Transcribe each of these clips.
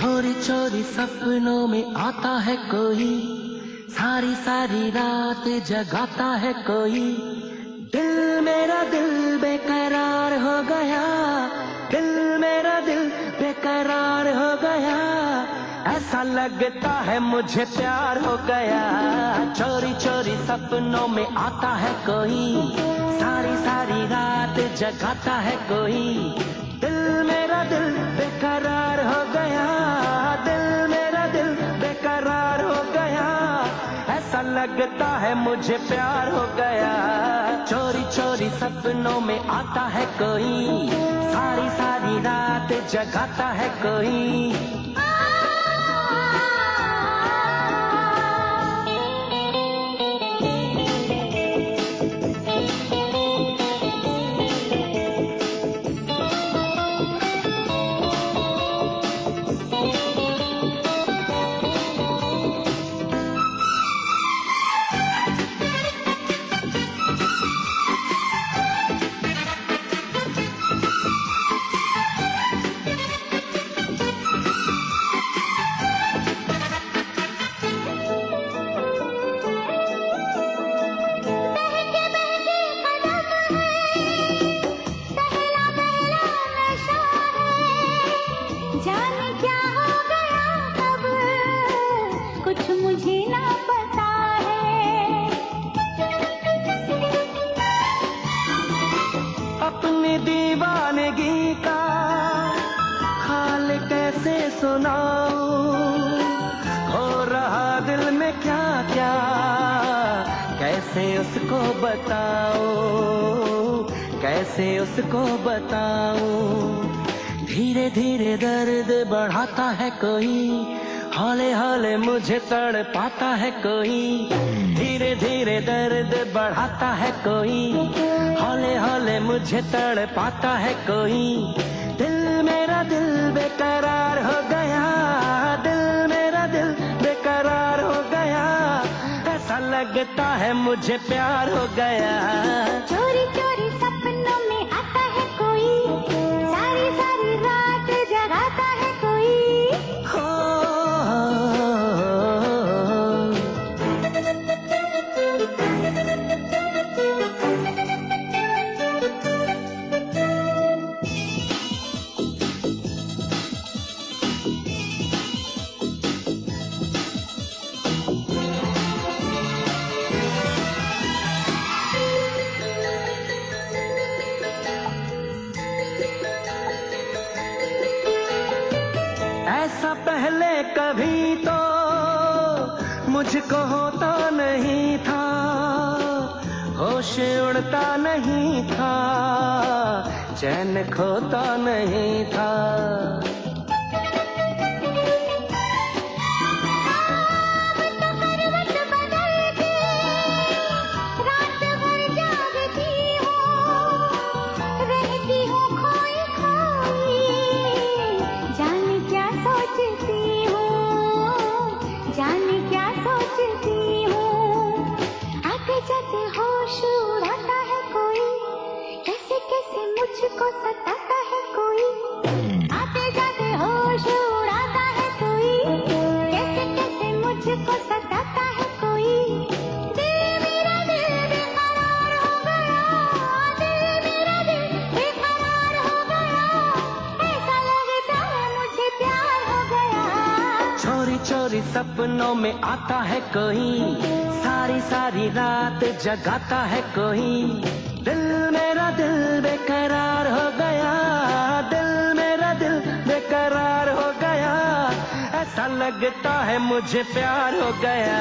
चोरी चोरी सपनों में आता है कोई। सारी सारी रात जगाता है कोई। दिल मेरा दिल बेकरार हो गया। दिल मेरा दिल बेकरार हो गया। ऐसा लगता है मुझे प्यार हो गया। चोरी चोरी सपनों में आता है कोई। सारी सारी रात जगाता है कोई। दिल मेरा दिल बेकरार हो गया। लगता है मुझे प्यार हो गया। चोरी चोरी सपनों में आता है कोई। सारी सारी रात जगाता है कोई। दीवानगी का हाल कैसे सुनाऊं? हो रहा दिल में क्या क्या कैसे उसको बताऊँ? कैसे उसको बताऊँ? धीरे धीरे दर्द बढ़ाता है कोई। हौले हौले मुझे तड़ पाता है कोई। धीरे धीरे दर्द बढ़ाता है कोई। हौले हौले मुझे तड़ पाता है कोई। दिल मेरा दिल बेकरार हो गया। दिल मेरा दिल बेकरार हो गया। ऐसा लगता है मुझे प्यार हो गया। चोरी चोरी ऐसा पहले कभी तो मुझको होता नहीं था। होश उड़ता नहीं था, चैन खोता नहीं था। चोरी सपनों में आता है कोई सारी सारी रात जगाता है कोई दिल मेरा दिल बेकरार ऐसा लगता है मुझे प्यार हो गया।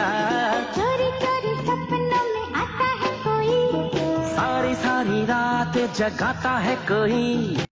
चोरी चोरी सपनों में आता है कोई। सारी सारी रात जगाता है कोई।